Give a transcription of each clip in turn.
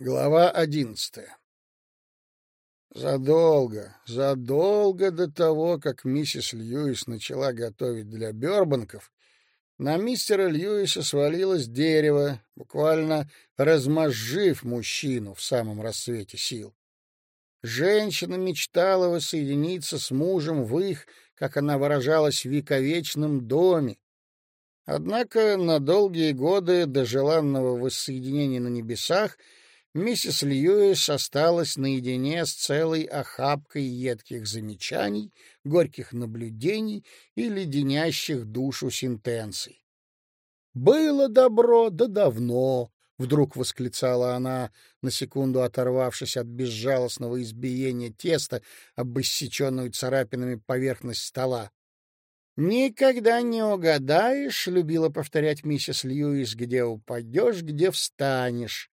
Глава одиннадцатая Задолго, задолго до того, как миссис Льюис начала готовить для Бёрбанков, на мистера Льюиса свалилось дерево, буквально размозжив мужчину в самом рассвете сил. Женщина мечтала воссоединиться с мужем в их, как она выражалась, вековечном доме. Однако на долгие годы до желанного воссоединения на небесах — миссис Льюис осталась наедине с целой охапкой едких замечаний, горьких наблюдений и леденящих душу сентенций. «Было добро, да давно!» — вдруг восклицала она, на секунду оторвавшись от безжалостного избиения теста об иссеченную царапинами поверхность стола. «Никогда не угадаешь», — любила повторять миссис Льюис, — «где упадешь, где встанешь».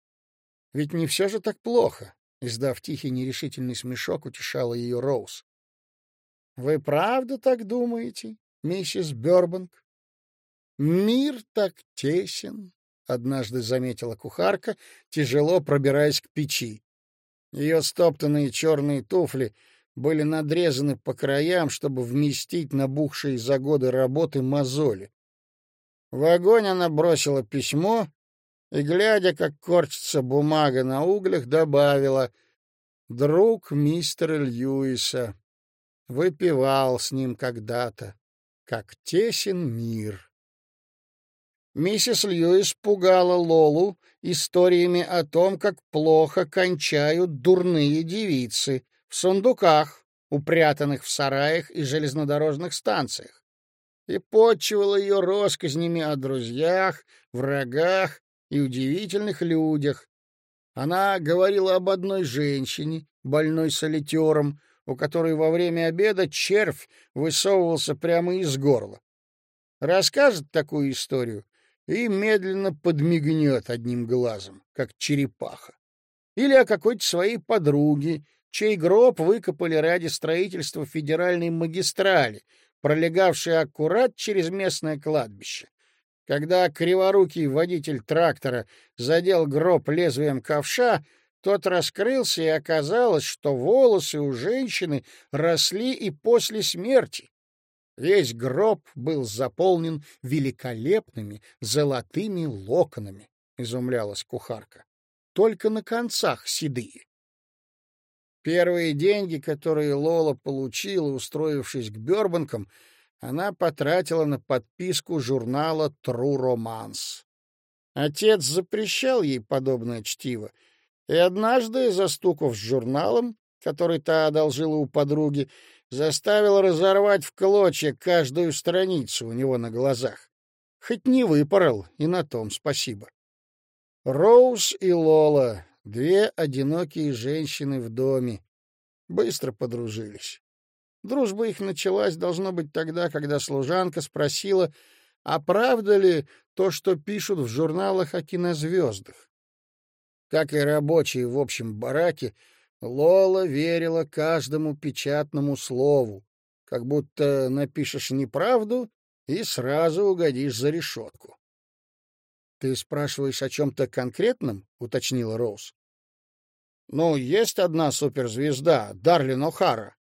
Ведь не все же так плохо, издав тихий нерешительный смешок, утешала ее Роуз. Вы правда так думаете, миссис Бёрбанк? Мир так тесен, однажды заметила кухарка, тяжело пробираясь к печи. Ее стоптанные черные туфли были надрезаны по краям, чтобы вместить набухшие за годы работы мозоли. В огонь она бросила письмо и, глядя, как корчится бумага на углях, добавила «Друг мистера Льюиса, выпивал с ним когда-то, как тесен мир». Миссис Льюис пугала Лолу историями о том, как плохо кончают дурные девицы в сундуках, упрятанных в сараях и железнодорожных станциях, и почивала ее россказнями о друзьях, врагах и удивительных людях. Она говорила об одной женщине, больной солитером, у которой во время обеда червь высовывался прямо из горла. Расскажет такую историю и медленно подмигнет одним глазом, как черепаха. Или о какой-то своей подруге, чей гроб выкопали ради строительства федеральной магистрали, пролегавшей аккурат через местное кладбище. Когда криворукий водитель трактора задел гроб лезвием ковша, тот раскрылся, и оказалось, что волосы у женщины росли и после смерти. Весь гроб был заполнен великолепными золотыми локонами, — изумлялась кухарка. Только на концах седые. Первые деньги, которые Лола получила, устроившись к Бёрбанкам, — она потратила на подписку журнала True Romance. Отец запрещал ей подобное чтиво, и однажды, застукав с журналом, который та одолжила у подруги, заставил разорвать в клочья каждую страницу у него на глазах. Хоть не выпорол, и на том спасибо. Роуз и Лола, две одинокие женщины в доме, быстро подружились. Дружба их началась, должно быть, тогда, когда служанка спросила, а правда ли то, что пишут в журналах о кинозвездах. Как и рабочие в общем бараке, Лола верила каждому печатному слову, как будто напишешь неправду и сразу угодишь за решетку. — Ты спрашиваешь о чем-то конкретном? — уточнила Роуз. — Ну, есть одна суперзвезда, Дарлин О'Хара.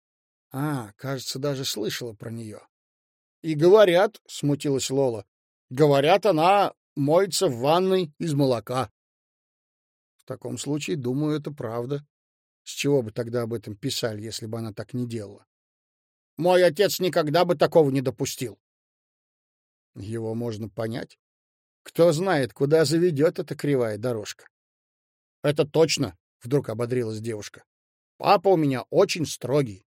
А, кажется, даже слышала про нее. — И говорят, — смутилась Лола, — говорят, она моется в ванной из молока. — В таком случае, думаю, это правда. С чего бы тогда об этом писали, если бы она так не делала? — Мой отец никогда бы такого не допустил. Его можно понять. Кто знает, куда заведет эта кривая дорожка. — Это точно, — вдруг ободрилась девушка. — Папа у меня очень строгий.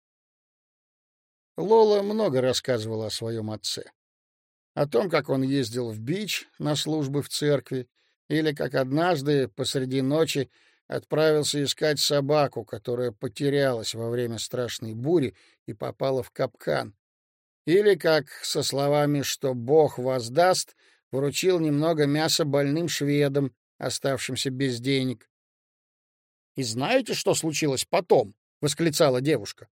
Лола много рассказывала о своем отце. О том, как он ездил в Бич на службы в церкви, или как однажды посреди ночи отправился искать собаку, которая потерялась во время страшной бури и попала в капкан. Или как, со словами «что Бог воздаст», вручил немного мяса больным шведам, оставшимся без денег. «И знаете, что случилось потом?» — восклицала девушка.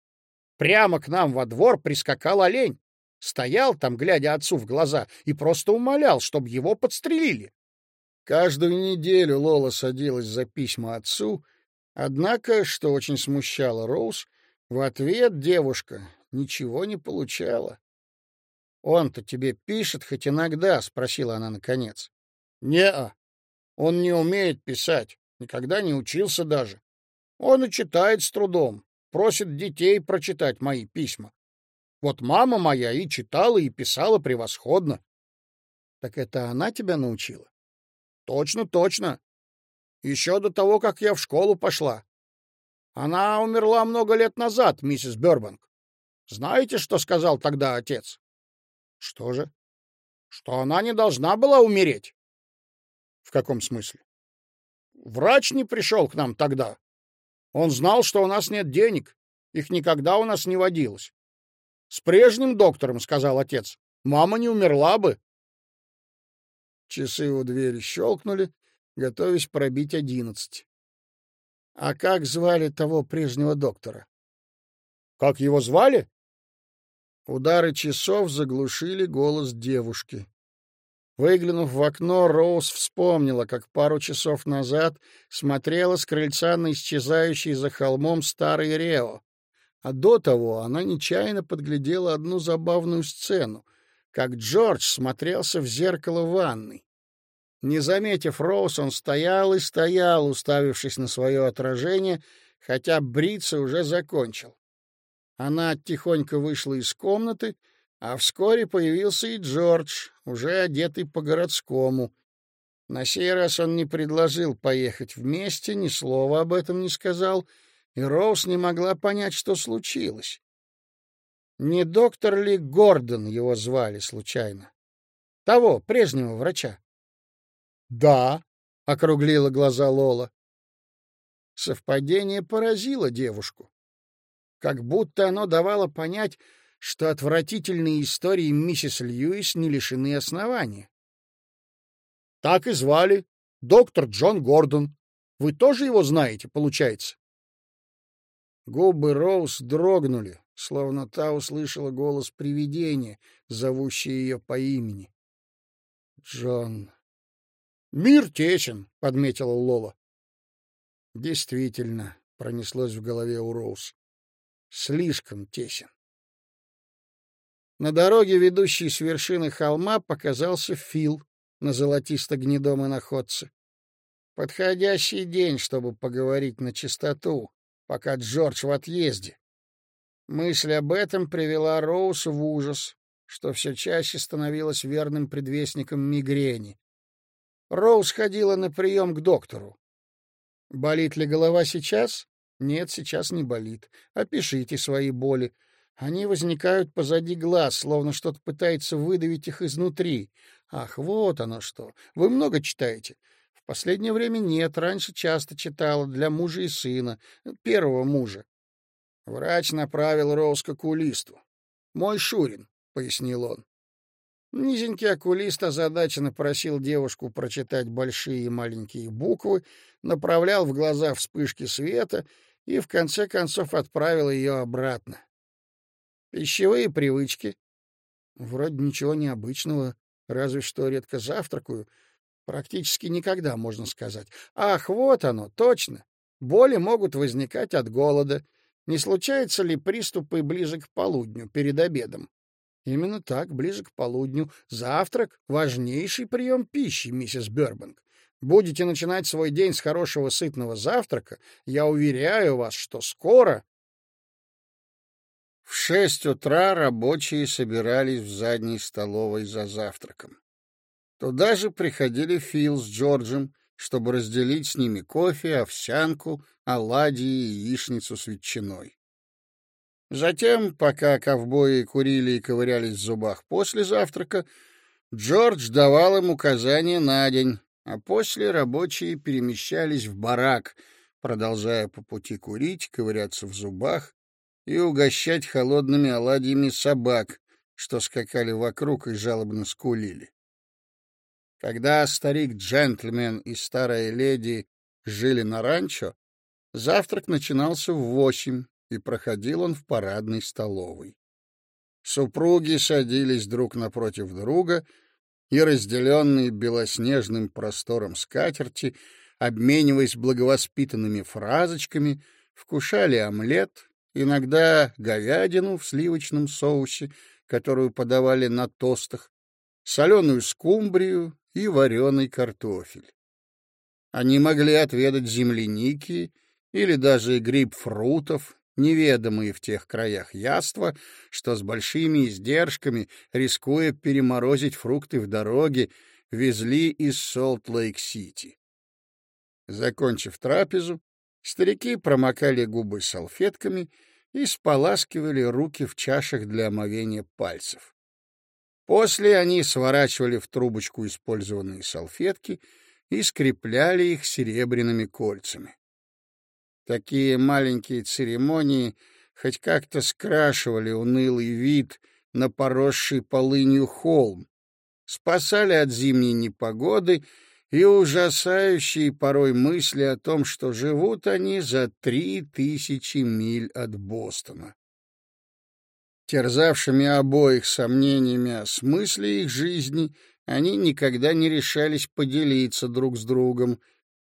Прямо к нам во двор прискакал олень. Стоял там, глядя отцу в глаза, и просто умолял, чтобы его подстрелили. Каждую неделю Лола садилась за письма отцу, однако, что очень смущало Роуз, в ответ девушка ничего не получала. «Он-то тебе пишет хоть иногда?» — спросила она наконец. «Не-а. Он не умеет писать, никогда не учился даже. Он и читает с трудом, просит детей прочитать мои письма. Вот мама моя и читала, и писала превосходно. Так это она тебя научила? Точно, точно. Еще до того, как я в школу пошла. Она умерла много лет назад, миссис Бёрбанк. Знаете, что сказал тогда отец? Что же? Что она не должна была умереть. В каком смысле? Врач не пришел к нам тогда. Он знал, что у нас нет денег. Их никогда у нас не водилось. С прежним доктором, сказал отец, мама не умерла бы. Часы у двери щелкнули, готовясь пробить одиннадцать. А как звали того прежнего доктора? Как его звали? Удары часов заглушили голос девушки. Выглянув в окно, Роуз вспомнила, как пару часов назад смотрела с крыльца на исчезающий за холмом старый Рео. А до того она нечаянно подглядела одну забавную сцену, как Джордж смотрелся в зеркало ванной. Не заметив Роуз, он стоял и стоял, уставившись на свое отражение, хотя бриться уже закончил. Она тихонько вышла из комнаты, а вскоре появился и Джордж, уже одетый по-городскому. На сей раз он не предложил поехать вместе, ни слова об этом не сказал, и Роуз не могла понять, что случилось. Не доктор ли Гордон его звали случайно? Того, прежнего врача. — Да, — округлила глаза Лола. Совпадение поразило девушку. Как будто оно давало понять, что отвратительные истории миссис Льюис не лишены основания. — Так и звали. Доктор Джон Гордон. Вы тоже его знаете, получается? Губы Роуз дрогнули, словно та услышала голос привидения, зовущее ее по имени. Джон. Мир тесен, подметила Лола. Действительно, пронеслось в голове у Роуз. Слишком тесен. На дороге, ведущей с вершины холма, показался Фил на золотисто-гнедом иноходце. Подходящий день, чтобы поговорить на чистоту, пока Джордж в отъезде. Мысль об этом привела Роуз в ужас, что все чаще становилось верным предвестником мигрени. Роуз ходила на прием к доктору. Болит ли голова сейчас? Нет, сейчас не болит. Опишите свои боли. Они возникают позади глаз, словно что-то пытается выдавить их изнутри. Ах, вот оно что. Вы много читаете? В последнее время нет, раньше часто читала для мужа и сына, первого мужа. Врач направил Роуз к окулисту. «Мой Шурин», — пояснил он. Низенький окулист озадаченно просил девушку прочитать большие и маленькие буквы, направлял в глаза вспышки света и, в конце концов, отправил ее обратно. Пищевые привычки. Вроде ничего необычного, разве что редко завтракаю. Практически никогда, можно сказать. Ах, вот оно, точно. Боли могут возникать от голода. Не случаются ли приступы ближе к полудню, перед обедом? Именно так, ближе к полудню. Завтрак — важнейший прием пищи, миссис Бербанк. Будете начинать свой день с хорошего сытного завтрака, я уверяю вас, что скоро в шесть утра рабочие собирались в задней столовой за завтраком. Туда же приходили Фил с Джорджем, чтобы разделить с ними кофе, овсянку, оладьи и яичницу с ветчиной. Затем, пока ковбои курили и ковырялись в зубах после завтрака, Джордж давал им указания на день, а после рабочие перемещались в барак, продолжая по пути курить, ковыряться в зубах и угощать холодными оладьями собак, что скакали вокруг и жалобно скулили. Когда старик-джентльмен и старая леди жили на ранчо, завтрак начинался в восемь, и проходил он в парадной столовой. Супруги садились друг напротив друга, и разделенные белоснежным простором скатерти, обмениваясь благовоспитанными фразочками, вкушали омлет, иногда говядину в сливочном соусе, которую подавали на тостах, соленую скумбрию и вареный картофель. Они могли отведать земляники или даже грейпфрутов, неведомые в тех краях яства, что с большими издержками, рискуя переморозить фрукты в дороге, везли из Солт-Лейк-Сити. Закончив трапезу, старики промокали губы салфетками и споласкивали руки в чашах для омовения пальцев. После они сворачивали в трубочку использованные салфетки и скрепляли их серебряными кольцами. Такие маленькие церемонии хоть как-то скрашивали унылый вид на поросший полынью холм, спасали от зимней непогоды и ужасающие порой мысли о том, что живут они за три тысячи миль от Бостона. Терзавшими обоих сомнениями о смысле их жизни, они никогда не решались поделиться друг с другом.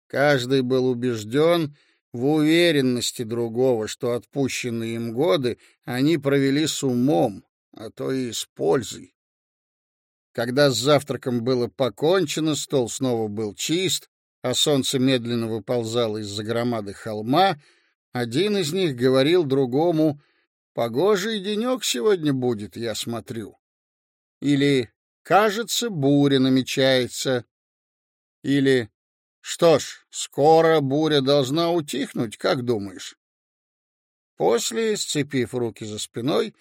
Каждый был убежден, в уверенности другого, что отпущенные им годы они провели с умом, а то и с пользой. Когда с завтраком было покончено, стол снова был чист, а солнце медленно выползало из-за громады холма, один из них говорил другому «Погожий денек сегодня будет, я смотрю». Или «Кажется, буря намечается». Или что ж, скоро буря должна утихнуть, как думаешь? После, сцепив руки за спиной,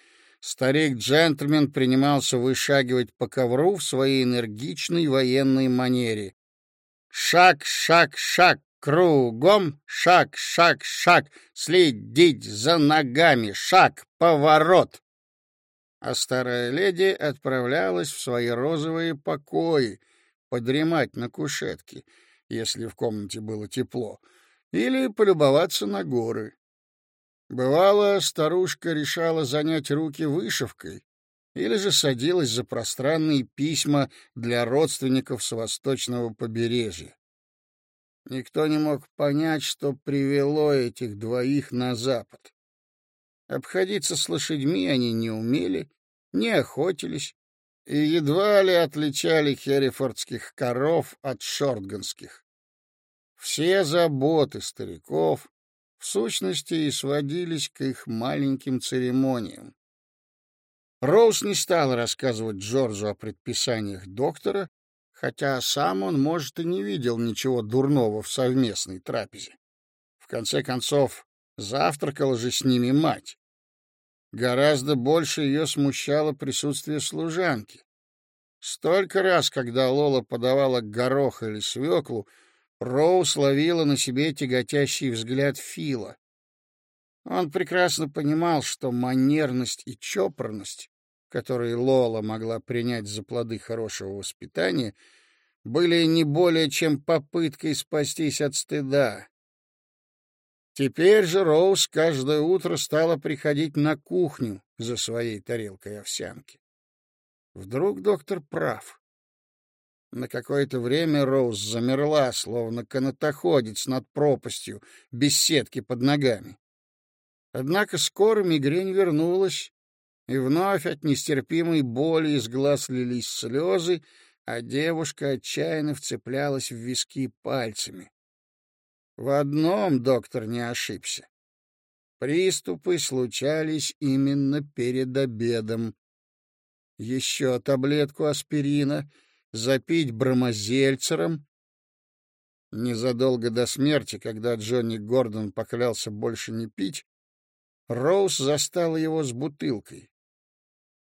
старик-джентльмен принимался вышагивать по ковру в своей энергичной военной манере. Шаг, шаг, шаг, кругом, шаг, шаг, шаг, следить за ногами, шаг, поворот. А старая леди отправлялась в свои розовые покои, подремать на кушетке — если в комнате было тепло, или полюбоваться на горы. Бывало, старушка решала занять руки вышивкой или же садилась за пространные письма для родственников с восточного побережья. Никто не мог понять, что привело этих двоих на запад. Обходиться с лошадьми они не умели, не охотились, и едва ли отличали херрифордских коров от шортганских. Все заботы стариков сущности и сводились к их маленьким церемониям. Роуз не стал рассказывать Джорджу о предписаниях доктора, хотя сам он, может, и не видел ничего дурного в совместной трапезе. В конце концов, завтракала же с ними мать. Гораздо больше ее смущало присутствие служанки. Столько раз, когда Лола подавала горох или свеклу, Роуз ловила на себе тяготящий взгляд Фила. Он прекрасно понимал, что манерность и чопорность, которые Лола могла принять за плоды хорошего воспитания, были не более чем попыткой спастись от стыда. Теперь же Роуз каждое утро стала приходить на кухню за своей тарелкой овсянки. Вдруг доктор прав. На какое-то время Роуз замерла, словно канатоходец над пропастью, без сетки под ногами. Однако скоро мигрень вернулась, и вновь от нестерпимой боли из глаз лились слезы, а девушка отчаянно вцеплялась в виски пальцами. В одном доктор не ошибся. Приступы случались именно перед обедом. Еще таблетку аспирина, запить бромозельцером. Незадолго до смерти, когда Джонни Гордон поклялся больше не пить, Роуз застала его с бутылкой.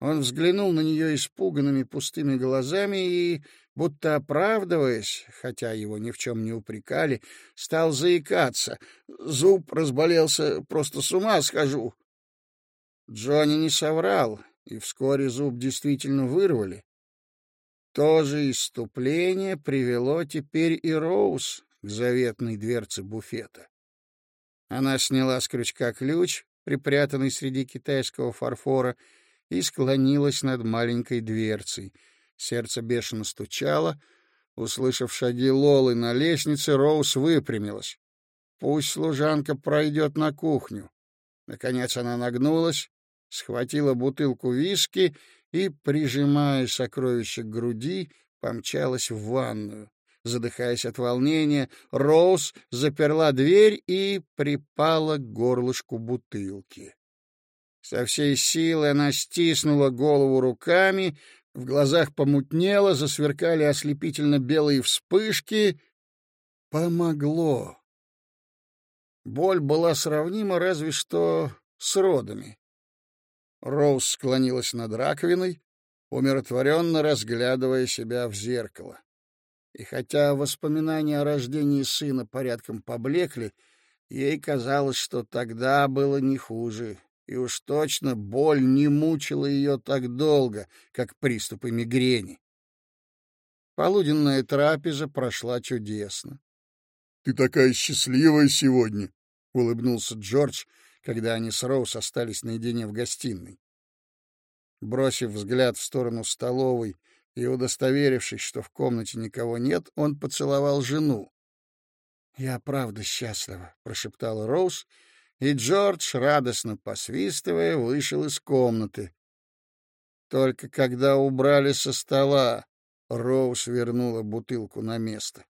Он взглянул на нее испуганными пустыми глазами и, будто оправдываясь, хотя его ни в чем не упрекали, стал заикаться. Зуб разболелся, просто с ума схожу. Джонни не соврал, и вскоре зуб действительно вырвали. То же иступление привело теперь и Роуз к заветной дверце буфета. Она сняла с крючка ключ, припрятанный среди китайского фарфора, и склонилась над маленькой дверцей. Сердце бешено стучало. Услышав шаги Лолы на лестнице, Роуз выпрямилась. Пусть служанка пройдет на кухню. Наконец она нагнулась, схватила бутылку виски и, прижимая сокровище к груди, помчалась в ванную. Задыхаясь от волнения, Роуз заперла дверь и припала к горлышку бутылки. Со всей силы она стиснула голову руками, в глазах помутнело, засверкали ослепительно белые вспышки. Помогло. Боль была сравнима разве что с родами. Роуз склонилась над раковиной, умиротворенно разглядывая себя в зеркало. И хотя воспоминания о рождении сына порядком поблекли, ей казалось, что тогда было не хуже, и уж точно боль не мучила ее так долго, как приступы мигрени. Полуденная трапеза прошла чудесно. — Ты такая счастливая сегодня! — улыбнулся Джордж, когда они с Роуз остались наедине в гостиной. Бросив взгляд в сторону столовой и удостоверившись, что в комнате никого нет, он поцеловал жену. «Я правда счастлива», — прошептала Роуз, и Джордж, радостно посвистывая, вышел из комнаты. Только когда убрали со стола, Роуз вернула бутылку на место.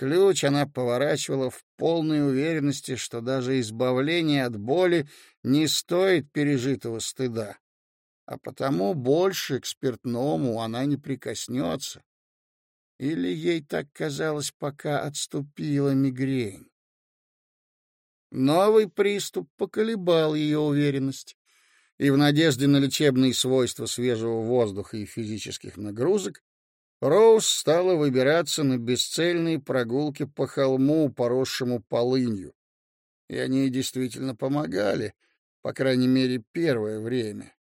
Ключ она поворачивала в полной уверенности, что даже избавление от боли не стоит пережитого стыда а потому больше к спиртному она не прикоснется. Или ей так казалось, пока отступила мигрень. Новый приступ поколебал ее уверенность, и в надежде на лечебные свойства свежего воздуха и физических нагрузок Роуз стала выбираться на бесцельные прогулки по холму, поросшему полынью. И они действительно помогали, по крайней мере, первое время.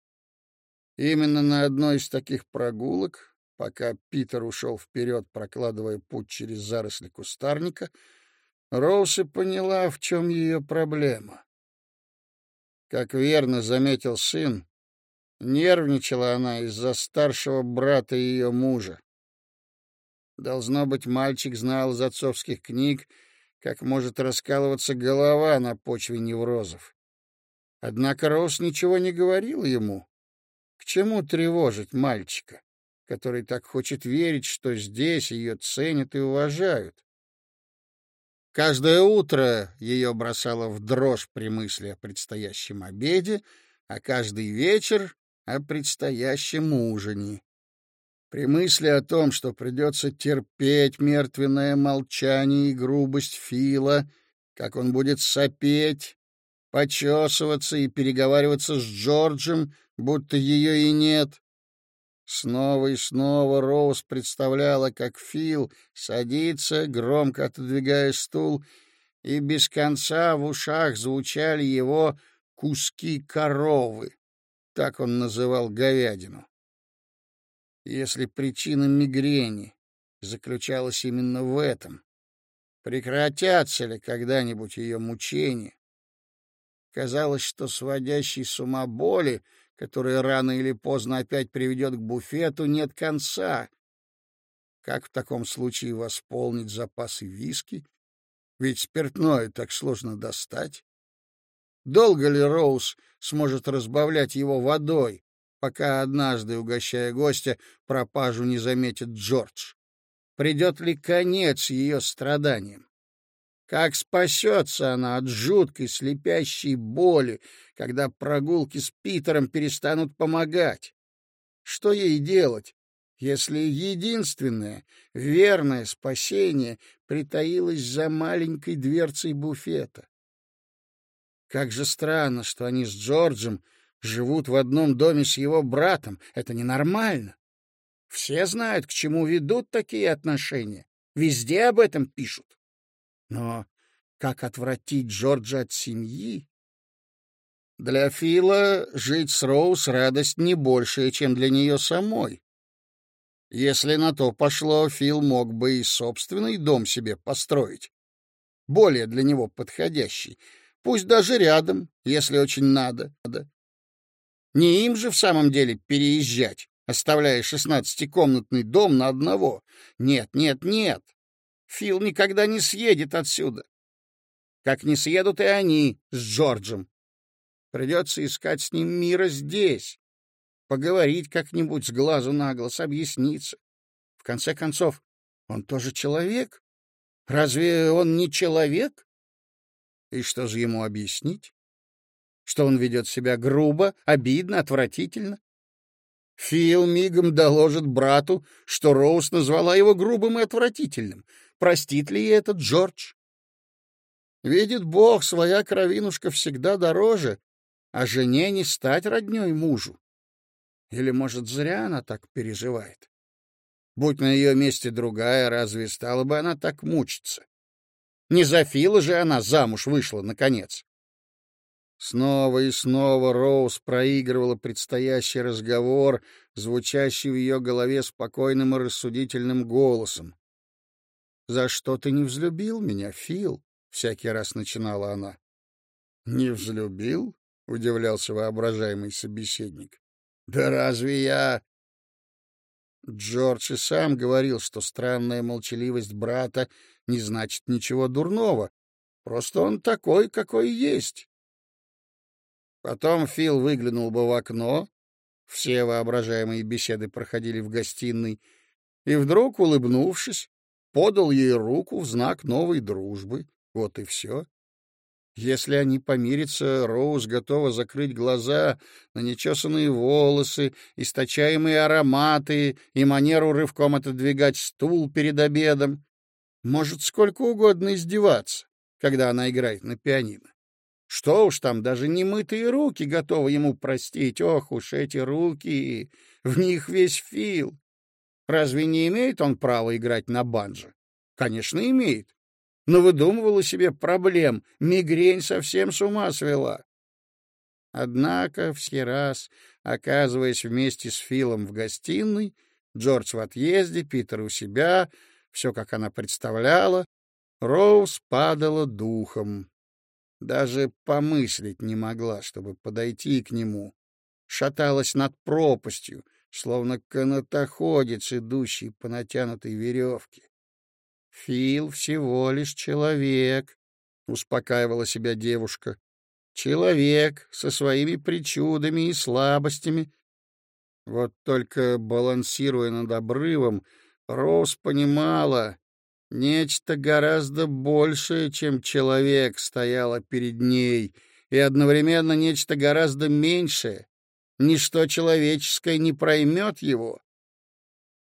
Именно на одной из таких прогулок, пока Питер ушел вперед, прокладывая путь через заросли кустарника, Роуси поняла, в чем ее проблема. Как верно заметил сын, нервничала она из-за старшего брата ее мужа. Должно быть, мальчик знал из отцовских книг, как может раскалываться голова на почве неврозов. Однако Роуз ничего не говорил ему, к чему тревожить мальчика, который так хочет верить, что здесь ее ценят и уважают? Каждое утро ее бросало в дрожь при мысли о предстоящем обеде, а каждый вечер — о предстоящем ужине. При мысли о том, что придется терпеть мертвенное молчание и грубость Фила, как он будет сопеть, почесываться и переговариваться с Джорджем, будто ее и нет. Снова и снова Роуз представляла, как Фил садится, громко отодвигая стул, и без конца в ушах звучали его «куски коровы». Так он называл говядину. Если причина мигрени заключалась именно в этом, прекратятся ли когда-нибудь ее мучения? Казалось, что сводящий с ума боли которая рано или поздно опять приведет к буфету, нет конца. Как в таком случае восполнить запасы виски? Ведь спиртное так сложно достать. Долго ли Роуз сможет разбавлять его водой, пока однажды, угощая гостя, пропажу не заметит Джордж? Придет ли конец ее страданиям? Как спасется она от жуткой слепящей боли, когда прогулки с Питером перестанут помогать? Что ей делать, если единственное верное спасение притаилось за маленькой дверцей буфета? Как же странно, что они с Джорджем живут в одном доме с его братом. Это ненормально. Все знают, к чему ведут такие отношения. Везде об этом пишут. Но как отвратить Джорджа от семьи? Для Фила жить с Роуз радость не большая, чем для нее самой. Если на то пошло, Фил мог бы и собственный дом себе построить. Более для него подходящий. Пусть даже рядом, если очень надо. Не им же в самом деле переезжать, оставляя шестнадцатикомнатный дом на одного. Нет, нет, нет. Фил никогда не съедет отсюда. Как не съедут и они с Джорджем. Придется искать с ним мира здесь. Поговорить как-нибудь с глазу на глаз, объясниться. В конце концов, он тоже человек. Разве он не человек? И что же ему объяснить? Что он ведет себя грубо, обидно, отвратительно? Фил мигом доложит брату, что Роуз назвала его грубым и отвратительным. Простит ли ей этот Джордж? Видит Бог, своя кровинушка всегда дороже, а жене не стать роднёй мужу. Или, может, зря она так переживает? Будь на ее месте другая, разве стала бы она так мучиться? Не за Фила же она замуж вышла, наконец. Снова и снова Роуз проигрывала предстоящий разговор, звучащий в ее голове спокойным и рассудительным голосом. «За что ты не взлюбил меня, Фил?» — всякий раз начинала она. «Не взлюбил?» — удивлялся воображаемый собеседник. «Да разве я...» Джордж и сам говорил, что странная молчаливость брата не значит ничего дурного. Просто он такой, какой есть. Потом Фил выглянул бы в окно, все воображаемые беседы проходили в гостиной, и вдруг, улыбнувшись, подал ей руку в знак новой дружбы. Вот и все. Если они помирятся, Роуз готова закрыть глаза на нечесанные волосы, источаемые ароматы и манеру рывком отодвигать стул перед обедом. Может, сколько угодно издеваться, когда она играет на пианино. Что уж там, даже немытые руки готовы ему простить. Ох уж эти руки! В них весь фил. Разве не имеет он права играть на банджо? Конечно, имеет. Но выдумывала себе проблем. Мигрень совсем с ума свела. Однако, все раз, оказываясь вместе с Филом в гостиной, Джордж в отъезде, Питер у себя, все, как она представляла, Роуз падала духом. Даже помыслить не могла, чтобы подойти к нему. Шаталась над пропастью, словно канатоходец, идущий по натянутой веревке. Фил всего лишь человек, успокаивала себя девушка. Человек со своими причудами и слабостями. Вот только балансируя над обрывом, Роуз понимала, Нечто гораздо большее, чем человек, стояло перед ней, и одновременно нечто гораздо меньшее. Ничто человеческое не проймет его.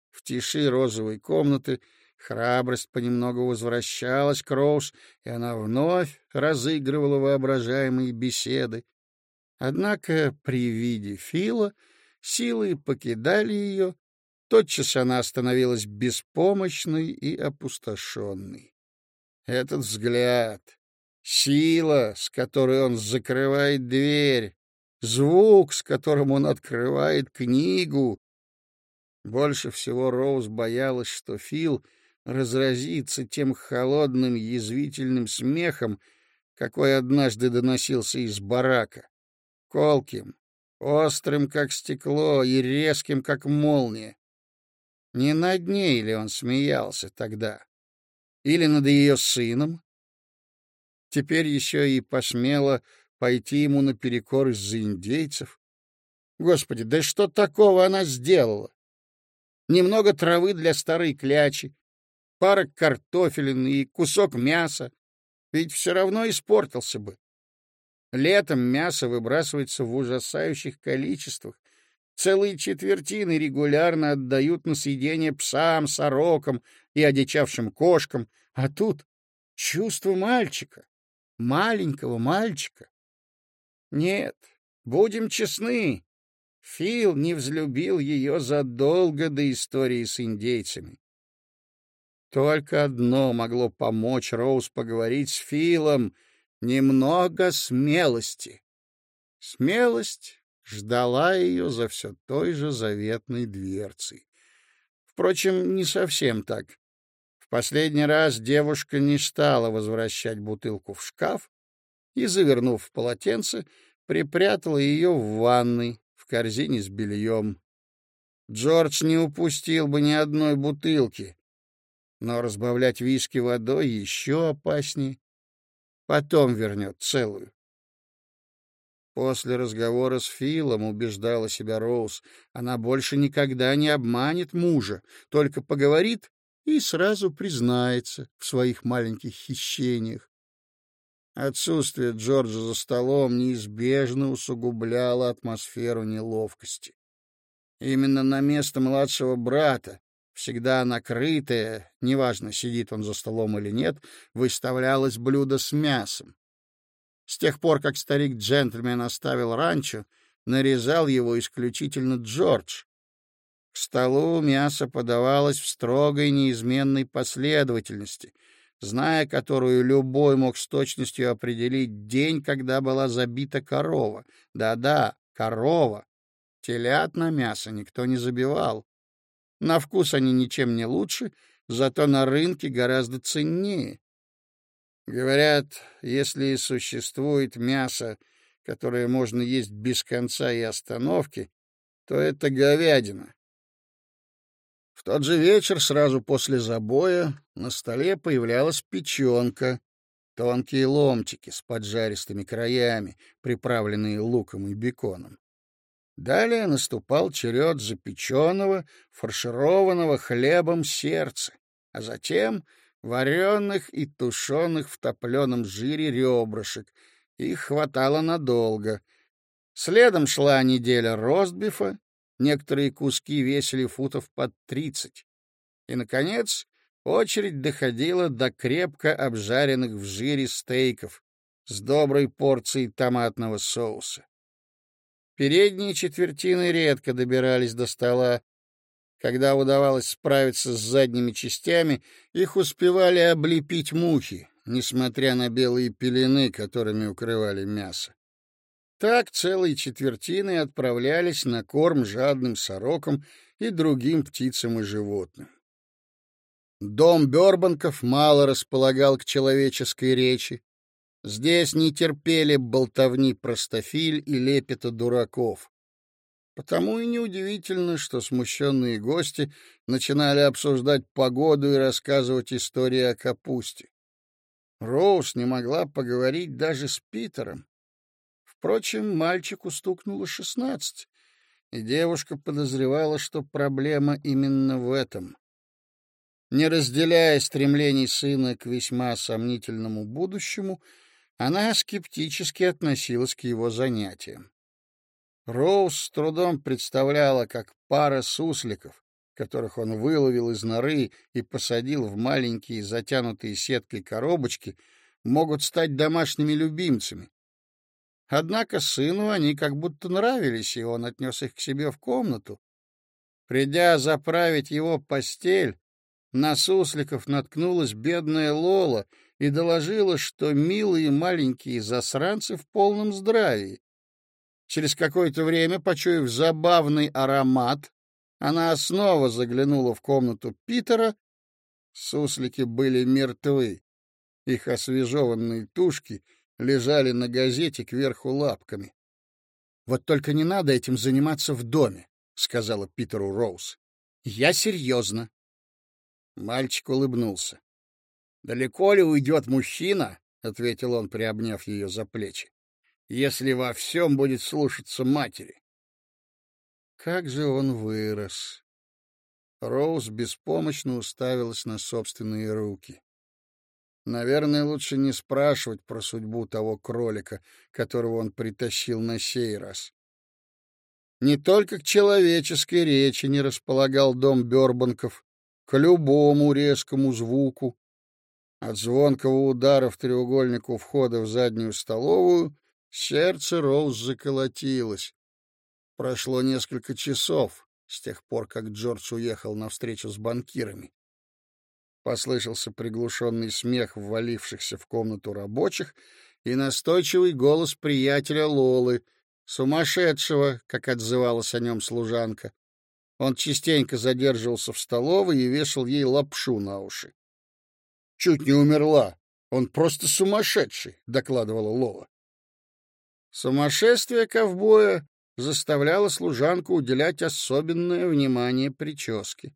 В тиши розовой комнаты храбрость понемногу возвращалась к Роуз, и она вновь разыгрывала воображаемые беседы. Однако при виде Фила силы покидали ее, Тотчас она становилась беспомощной и опустошенной. Этот взгляд, сила, с которой он закрывает дверь, звук, с которым он открывает книгу. Больше всего Роуз боялась, что Фил разразится тем холодным, язвительным смехом, какой однажды доносился из барака, колким, острым, как стекло, и резким, как молния. Не над ней ли он смеялся тогда? Или над ее сыном? Теперь еще и посмела пойти ему наперекор из-за индейцев. Господи, да что такого она сделала? Немного травы для старой клячи, пара картофелин и кусок мяса. Ведь все равно испортился бы. Летом мясо выбрасывается в ужасающих количествах, Целые четвертины регулярно отдают на съедение псам, сорокам и одичавшим кошкам, а тут чувство мальчика, маленького мальчика. Нет, будем честны, Фил не взлюбил ее задолго до истории с индейцами. Только одно могло помочь Роуз поговорить с Филом — немного смелости. Смелость ждала ее за все той же заветной дверцей. Впрочем, не совсем так. В последний раз девушка не стала возвращать бутылку в шкаф и, завернув в полотенце, припрятала ее в ванной в корзине с бельем. Джордж не упустил бы ни одной бутылки. Но разбавлять виски водой еще опаснее. Потом вернет целую. После разговора с Филом убеждала себя Роуз, она больше никогда не обманет мужа, только поговорит и сразу признается в своих маленьких хищениях. Отсутствие Джорджа за столом неизбежно усугубляло атмосферу неловкости. Именно на место младшего брата, всегда накрытое, неважно, сидит он за столом или нет, выставлялось блюдо с мясом. С тех пор, как старик-джентльмен оставил ранчо, нарезал его исключительно Джордж. К столу мясо подавалось в строгой неизменной последовательности, зная которую любой мог с точностью определить день, когда была забита корова. Да-да, корова. Телят на мясо никто не забивал. На вкус они ничем не лучше, зато на рынке гораздо ценнее. Говорят, если и существует мясо, которое можно есть без конца и остановки, то это говядина. В тот же вечер, сразу после забоя, на столе появлялась печенка, тонкие ломтики с поджаристыми краями, приправленные луком и беконом. Далее наступал черед запеченного, фаршированного хлебом сердца, а затем вареных и тушеных в топленом жире ребрышек. Их хватало надолго. Следом шла неделя ростбифа, некоторые куски весили футов под тридцать. И, наконец, очередь доходила до крепко обжаренных в жире стейков с доброй порцией томатного соуса. Передние четвертины редко добирались до стола. Когда удавалось справиться с задними частями, их успевали облепить мухи, несмотря на белые пелены, которыми укрывали мясо. Так целые четвертины отправлялись на корм жадным сорокам и другим птицам и животным. Дом Бёрбанков мало располагал к человеческой речи. Здесь не терпели болтовни простофиль и лепета дураков. Потому и неудивительно, что смущенные гости начинали обсуждать погоду и рассказывать истории о капусте. Роуз не могла поговорить даже с Питером. Впрочем, мальчику стукнуло шестнадцать, и девушка подозревала, что проблема именно в этом. Не разделяя стремлений сына к весьма сомнительному будущему, она скептически относилась к его занятиям. Роуз с трудом представляла, как пара сусликов, которых он выловил из норы и посадил в маленькие затянутые сеткой коробочки, могут стать домашними любимцами. Однако сыну они как будто нравились, и он отнес их к себе в комнату. Придя заправить его постель, на сусликов наткнулась бедная Лола и доложила, что милые маленькие засранцы в полном здравии. Через какое-то время, почуяв забавный аромат, она снова заглянула в комнату Питера. Суслики были мертвы. Их освежеванные тушки лежали на газете кверху лапками. — Вот только не надо этим заниматься в доме, — сказала Питеру Роуз. — Я серьезно. Мальчик улыбнулся. Далеко ли уйдет мужчина, — ответил он, приобняв ее за плечи, — если во всем будет слушаться матери? Как же он вырос! Роуз беспомощно уставилась на собственные руки. Наверное, лучше не спрашивать про судьбу того кролика, которого он притащил на сей раз. Не только к человеческой речи не располагал дом Бёрбанков, к любому резкому звуку, от звонкого удара в треугольник у входа в заднюю столовую сердце Роуз заколотилось. Прошло несколько часов с тех пор, как Джордж уехал на встречу с банкирами. Послышался приглушенный смех ввалившихся в комнату рабочих и настойчивый голос приятеля Лолы, сумасшедшего, как отзывалась о нем служанка. Он частенько задерживался в столовой и вешал ей лапшу на уши чуть не умерла. Он просто сумасшедший, докладывала Лола. Сумасшествие ковбоя заставляла служанку уделять особенное внимание прическе.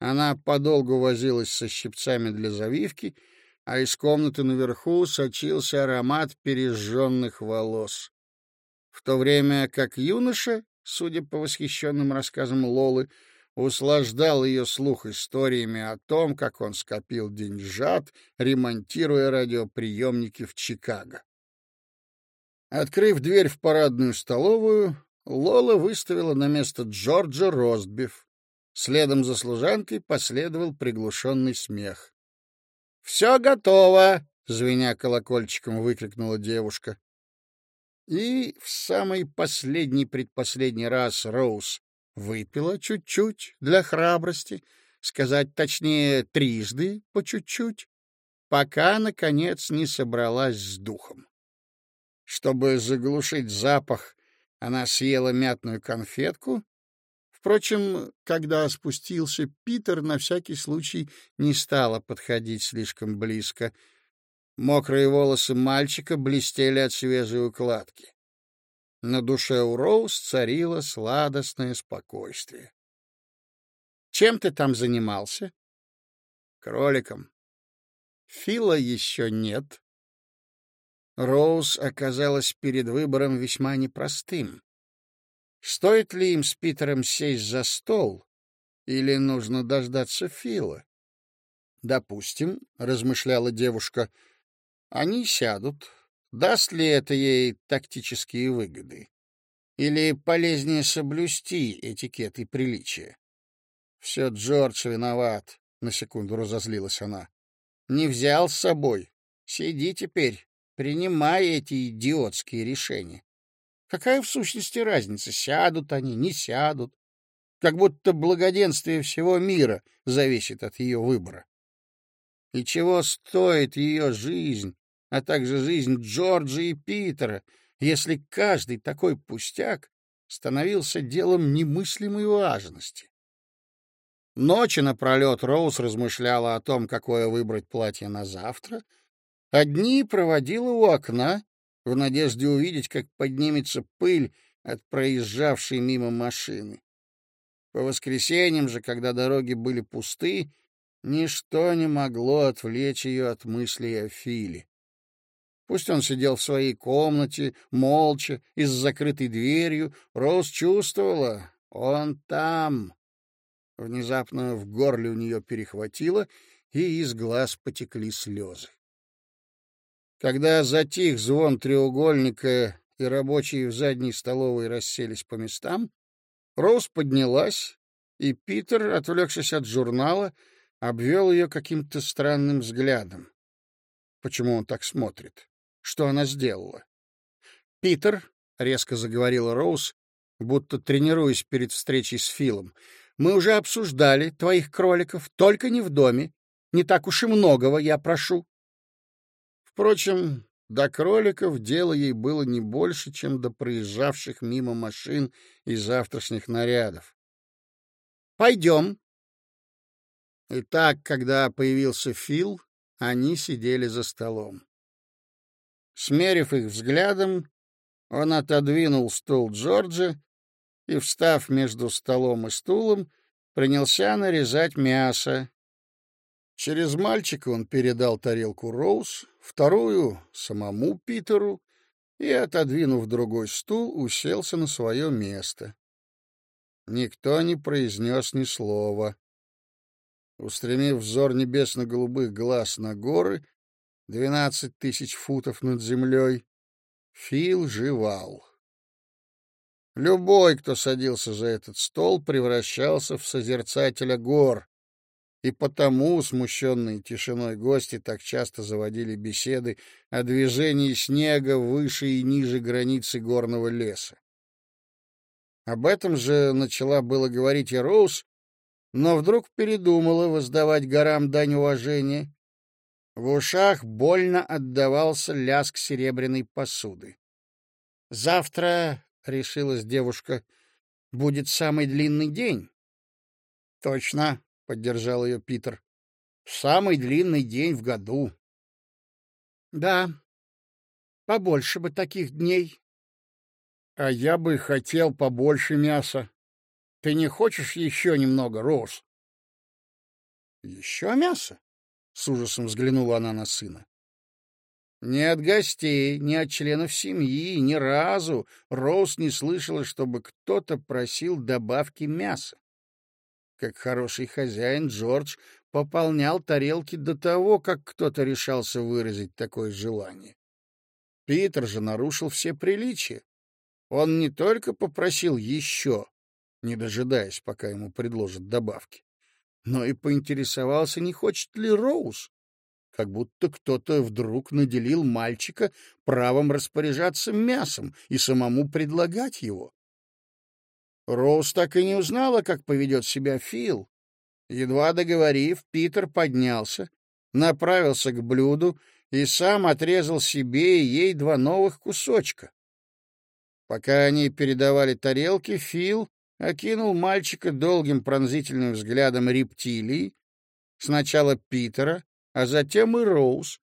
Она подолгу возилась со щипцами для завивки, а из комнаты наверху сочился аромат пережженных волос. В то время как юноша, судя по восхищенным рассказам Лолы, услаждал ее слух историями о том, как он скопил деньжат, ремонтируя радиоприемники в Чикаго. Открыв дверь в парадную столовую, Лола выставила на место Джорджа ростбиф. Следом за служанкой последовал приглушенный смех. — Все готово! — звеня колокольчиком выкрикнула девушка. И в самый последний предпоследний раз Роуз выпила чуть-чуть для храбрости, сказать точнее, трижды по чуть-чуть, пока, наконец, не собралась с духом. Чтобы заглушить запах, она съела мятную конфетку. Впрочем, когда спустился Питер, на всякий случай не стала подходить слишком близко. Мокрые волосы мальчика блестели от свежей укладки. На душе у Роуз царило сладостное спокойствие. — Чем ты там занимался? — Кроликом. — Фила еще нет. Роуз оказалась перед выбором весьма непростым. Стоит ли им с Питером сесть за стол, или нужно дождаться Фила? — Допустим, — размышляла девушка, — они сядут, Даст ли это ей тактические выгоды? Или полезнее соблюсти этикет и приличие? Все Джордж виноват, — на секунду разозлилась она. Не взял с собой. Сиди теперь, принимай эти идиотские решения. Какая в сущности разница, сядут они, не сядут? Как будто благоденствие всего мира зависит от ее выбора. И чего стоит ее жизнь, а также жизнь Джорджа и Питера, если каждый такой пустяк становился делом немыслимой важности. Ночи напролет Роуз размышляла о том, какое выбрать платье на завтра, а дни проводила у окна в надежде увидеть, как поднимется пыль от проезжавшей мимо машины. По воскресеньям же, когда дороги были пусты, ничто не могло отвлечь ее от мыслей о Филе. Пусть он сидел в своей комнате, молча и с закрытой дверью, Роуз чувствовала — он там. Внезапно в горле у нее перехватило, и из глаз потекли слезы. Когда затих звон треугольника и рабочие в задней столовой расселись по местам, Роуз поднялась, и Питер, отвлекшись от журнала, обвел ее каким-то странным взглядом. Почему он так смотрит? что она сделала. «Питер», — резко заговорила Роуз, будто тренируясь перед встречей с Филом, — «мы уже обсуждали твоих кроликов, только не в доме. Не так уж и многого, я прошу». Впрочем, до кроликов дело ей было не больше, чем до проезжавших мимо машин и завтрашних нарядов. «Пойдем». И так, когда появился Фил, они сидели за столом. Смерив их взглядом, он отодвинул стул Джорджа и, встав между столом и стулом, принялся нарезать мясо. Через мальчика он передал тарелку Роуз, вторую — самому Питеру, и, отодвинув другой стул, уселся на свое место. Никто не произнес ни слова. Устремив взор небесно-голубых глаз на горы, двенадцать тысяч футов над землей, Фил жевал. Любой, кто садился за этот стол, превращался в созерцателя гор, и потому смущенные тишиной гости так часто заводили беседы о движении снега выше и ниже границы горного леса. Об этом же начала было говорить и Роуз, но вдруг передумала воздавать горам дань уважения в ушах больно отдавался лязг серебряной посуды. — Завтра, — решилась девушка, — будет самый длинный день. — Точно, — поддержал ее Питер. — Самый длинный день в году. — Да, побольше бы таких дней. А я бы хотел побольше мяса. Ты не хочешь еще немного, Роуз? Еще мясо? С ужасом взглянула она на сына. Ни от гостей, ни от членов семьи, ни разу Роуз не слышала, чтобы кто-то просил добавки мяса. Как хороший хозяин, Джордж пополнял тарелки до того, как кто-то решался выразить такое желание. Питер же нарушил все приличия. Он не только попросил еще, не дожидаясь, пока ему предложат добавки, но и поинтересовался, не хочет ли Роуз как будто кто-то вдруг наделил мальчика правом распоряжаться мясом и самому предлагать его. Роуз так и не узнала, как поведет себя Фил. Едва договорив, Питер поднялся, направился к блюду и сам отрезал себе и ей два новых кусочка. Пока они передавали тарелки, Фил окинул мальчика долгим пронзительным взглядом рептилии, сначала Питера, а затем и Роуз.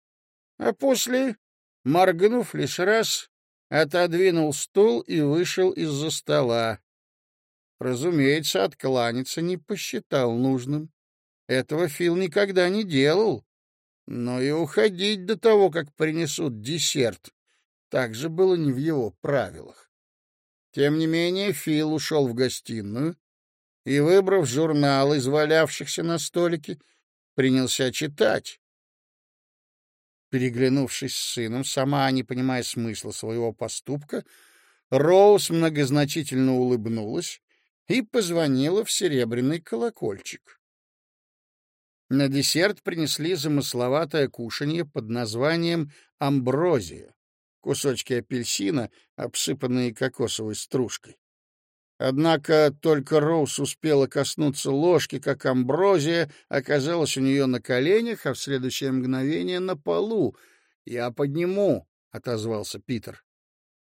А после, моргнув лишь раз, отодвинул стул и вышел из-за стола. Разумеется, откланяться не посчитал нужным. Этого Фил никогда не делал. Но и уходить до того, как принесут десерт, также было не в его правилах. Тем не менее, Фил ушел в гостиную и, выбрав журнал из валявшихся на столике, принялся читать. Переглянувшись с сыном, сама не понимая смысла своего поступка, Роуз многозначительно улыбнулась и позвонила в серебряный колокольчик. На десерт принесли замысловатое кушанье под названием амброзия, кусочки апельсина, обсыпанные кокосовой стружкой. Однако только Роуз успела коснуться ложки, как амброзия оказалась у нее на коленях, а в следующее мгновение на полу. «Я подниму», — отозвался Питер.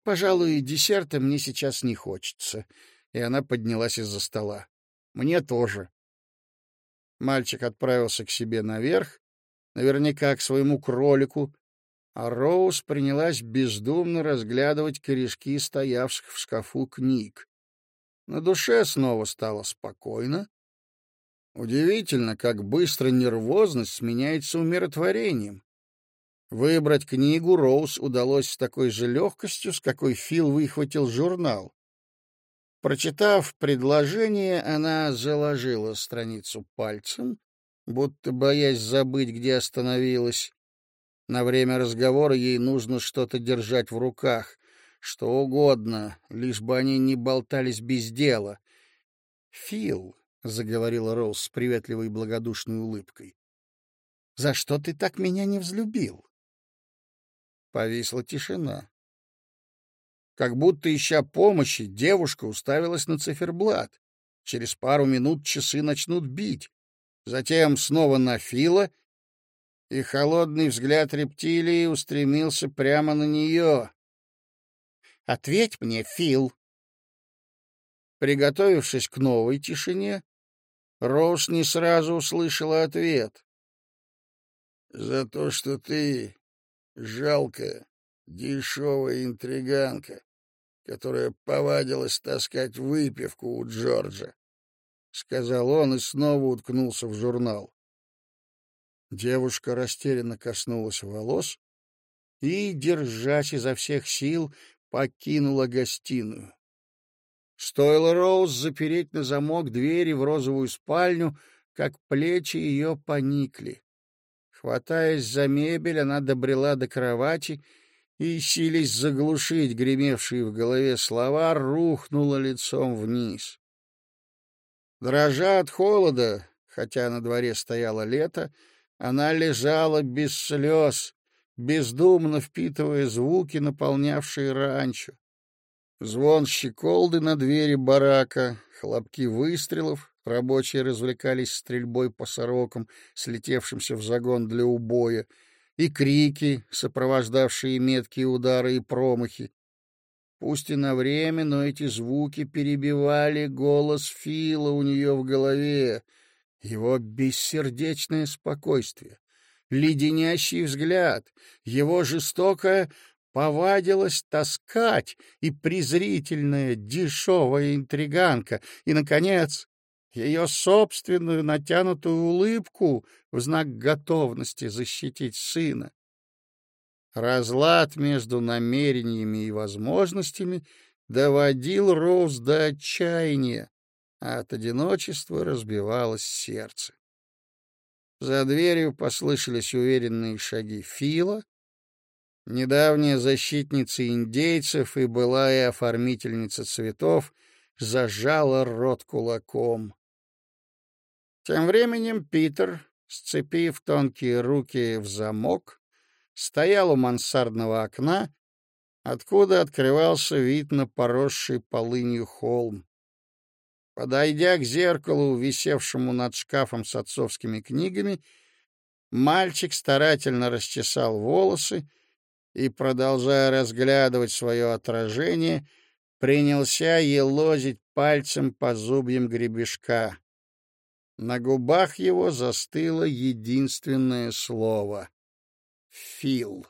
«Пожалуй, десерта мне сейчас не хочется». И она поднялась из-за стола. «Мне тоже». Мальчик отправился к себе наверх, наверняка к своему кролику, а Роуз принялась бездумно разглядывать корешки стоявших в шкафу книг. На душе снова стало спокойно. Удивительно, как быстро нервозность сменяется умиротворением. Выбрать книгу Роуз удалось с такой же легкостью, с какой Фил выхватил журнал. Прочитав предложение, она заложила страницу пальцем, будто боясь забыть, где остановилась. На время разговора ей нужно что-то держать в руках. Что угодно, лишь бы они не болтались без дела. «Фил», — заговорила Роуз с приветливой благодушной улыбкой, — «за что ты так меня не взлюбил?» Повисла тишина. Как будто, ища помощи, девушка уставилась на циферблат. Через пару минут часы начнут бить. Затем снова на Фила, и холодный взгляд рептилии устремился прямо на нее. Ответь мне, Фил. Приготовившись к новой тишине, Роуз не сразу услышала ответ. За то, что ты жалкая, дешевая интриганка, которая повадилась таскать выпивку у Джорджа, — сказал он и снова уткнулся в журнал. Девушка растерянно коснулась волос и, держась изо всех сил, покинула гостиную. Стоило Роуз запереть на замок двери в розовую спальню, как плечи ее поникли. Хватаясь за мебель, она добрела до кровати и, силясь заглушить гремевшие в голове слова, рухнула лицом вниз. Дрожа от холода, хотя на дворе стояло лето, она лежала без слез, бездумно впитывая звуки, наполнявшие ранчо. Звон щеколды на двери барака, хлопки выстрелов, рабочие развлекались стрельбой по сорокам, слетевшимся в загон для убоя, и крики, сопровождавшие меткие удары и промахи. Пусть и на время, но эти звуки перебивали голос Фила у нее в голове, его бессердечное спокойствие леденящий взгляд, его жестокое повадилась таскать, и презрительная, дешевая интриганка, и, наконец, ее собственную натянутую улыбку в знак готовности защитить сына. Разлад между намерениями и возможностями доводил Роуз до отчаяния, а от одиночества разбивалось сердце. За дверью послышались уверенные шаги Фила, недавняя защитница индейцев и былая оформительница цветов зажала рот кулаком. Тем временем Питер, сцепив тонкие руки в замок, стоял у мансардного окна, откуда открывался вид на поросший полынью холм. Подойдя к зеркалу, висевшему над шкафом с отцовскими книгами, мальчик старательно расчесал волосы и, продолжая разглядывать свое отражение, принялся елозить пальцем по зубьям гребешка. На губах его застыло единственное слово — «Фил».